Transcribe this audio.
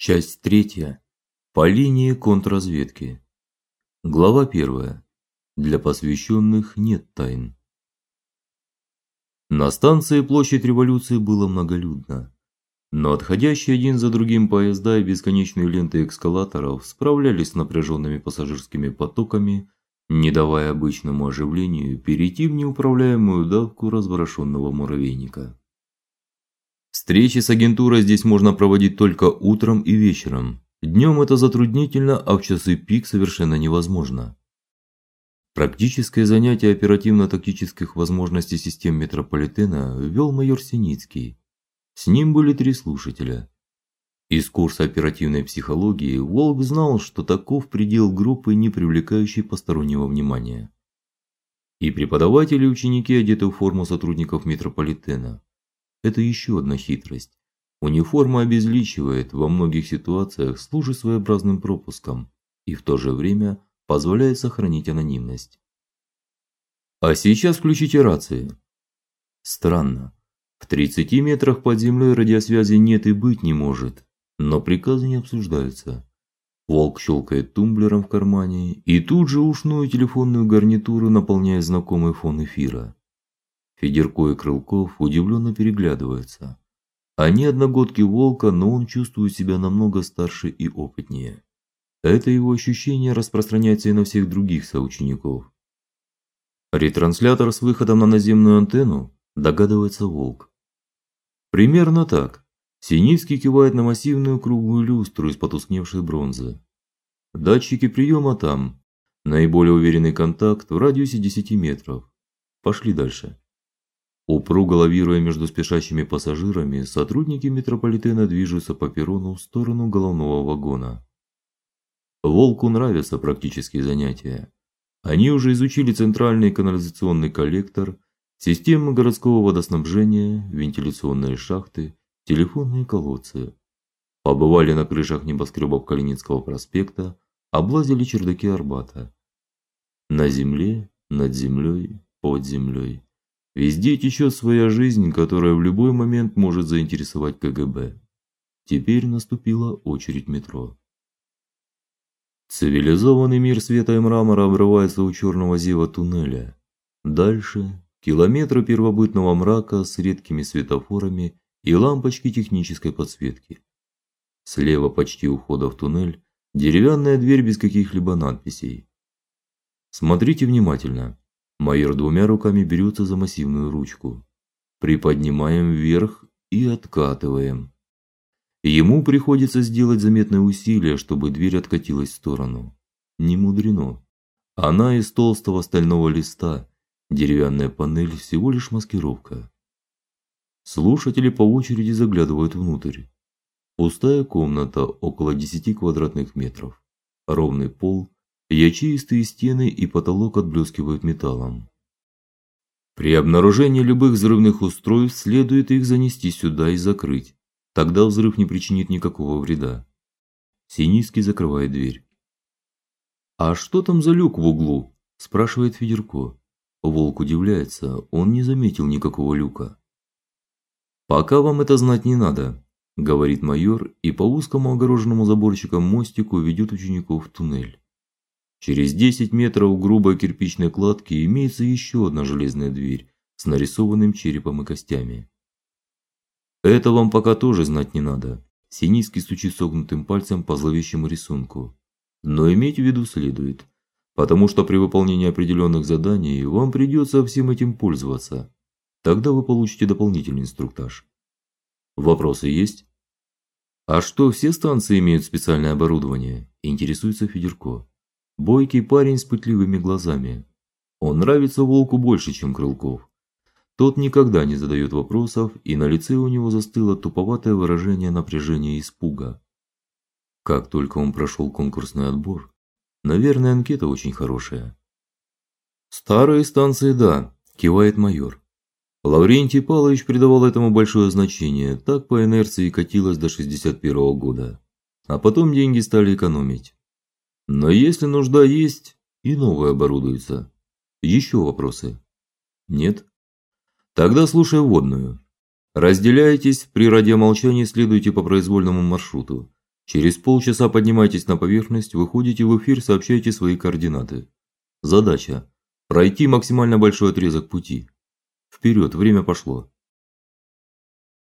Часть третья. По линии контрразведки. Глава первая. Для посвященных нет тайн. На станции Площадь Революции было многолюдно. Но отходящие один за другим поезда и бесконечные ленты эскалаторов справлялись с напряженными пассажирскими потоками, не давая обычному оживлению перейти в неуправляемую давку разворошенного муравейника. Встречи с агентурой здесь можно проводить только утром и вечером. Днем это затруднительно, а в часы пик совершенно невозможно. Практическое занятие оперативно-тактических возможностей систем метрополитена вел майор Синицкий. С ним были три слушателя. Из курса оперативной психологии Волк знал, что таков предел группы, не привлекающей постороннего внимания. И преподаватели и ученики одеты в форму сотрудников метрополитена. Это еще одна хитрость. Униформа обезличивает, во многих ситуациях служит своеобразным пропуском и в то же время позволяет сохранить анонимность. А сейчас включите рации. Странно. В 30 метрах под землей радиосвязи нет и быть не может, но приказы не обсуждаются. Волк щелкает тумблером в кармане и тут же ушную телефонную гарнитуру наполняет знакомый фон эфира. Федерко и Крылков удивленно переглядываются. Они одногодки Волка, но он чувствует себя намного старше и опытнее. Это его ощущение распространяется и на всех других соучеников. Ретранслятор с выходом на наземную антенну, догадывается Волк. Примерно так. Синицкий кивает на массивную круглую люстру из потускневшей бронзы. Датчики приема там. Наиболее уверенный контакт в радиусе 10 метров. Пошли дальше. Упруго лавируя между спешащими пассажирами, сотрудники метрополитена движутся по перрону в сторону головного вагона. Волку нравятся практические занятия. Они уже изучили центральный канализационный коллектор, системы городского водоснабжения, вентиляционные шахты, телефонные колодцы. Побывали на крышах небоскребов Калининского проспекта, облазили чердаки Арбата. На земле, над землей, под землей. Везде течет своя жизнь, которая в любой момент может заинтересовать КГБ. Теперь наступила очередь метро. Цивилизованный мир света и мрамора обрывается у черного зева туннеля. Дальше километры первобытного мрака с редкими светофорами и лампочки технической подсветки. Слева почти у входа в туннель деревянная дверь без каких-либо надписей. Смотрите внимательно. Майор двумя руками берется за массивную ручку. Приподнимаем вверх и откатываем. Ему приходится сделать заметное усилие, чтобы дверь откатилась в сторону. Не мудрено. Она из толстого стального листа, деревянная панель всего лишь маскировка. Слушатели по очереди заглядывают внутрь. Пустая комната около 10 квадратных метров. Ровный пол, Ячеистые стены и потолок отблескивают металлом. При обнаружении любых взрывных устройств следует их занести сюда и закрыть. Тогда взрыв не причинит никакого вреда. Синицкий закрывает дверь. А что там за люк в углу? спрашивает Федерко. Волк удивляется, он не заметил никакого люка. Пока вам это знать не надо, говорит майор и по узкому огороженному заборчиком мостику ведет учеников в туннель. Через 10 метров грубой кирпичной кладки имеется еще одна железная дверь с нарисованным черепом и костями. Это вам пока тоже знать не надо. Синицкий стучит согнутым пальцем по зловещему рисунку. Но иметь в виду следует, потому что при выполнении определенных заданий вам придется всем этим пользоваться. Тогда вы получите дополнительный инструктаж. Вопросы есть? А что, все станции имеют специальное оборудование? интересуется Федерко. Бойкий парень с пытливыми глазами. Он нравится волку больше, чем Крылков. Тот никогда не задает вопросов, и на лице у него застыло туповатое выражение напряжения и испуга. Как только он прошел конкурсный отбор, наверное, анкета очень хорошая. Старые станции, да, кивает майор. Лаврентий Павлович придавал этому большое значение, так по инерции катилось до 61 -го года. А потом деньги стали экономить. Но если нужда есть, и новое оборудуется. Еще вопросы? Нет? Тогда слушай вводную. Разделяйтесь, при радиомолчании следуйте по произвольному маршруту. Через полчаса поднимайтесь на поверхность, выходите в эфир, сообщайте свои координаты. Задача пройти максимально большой отрезок пути. Вперед, время пошло.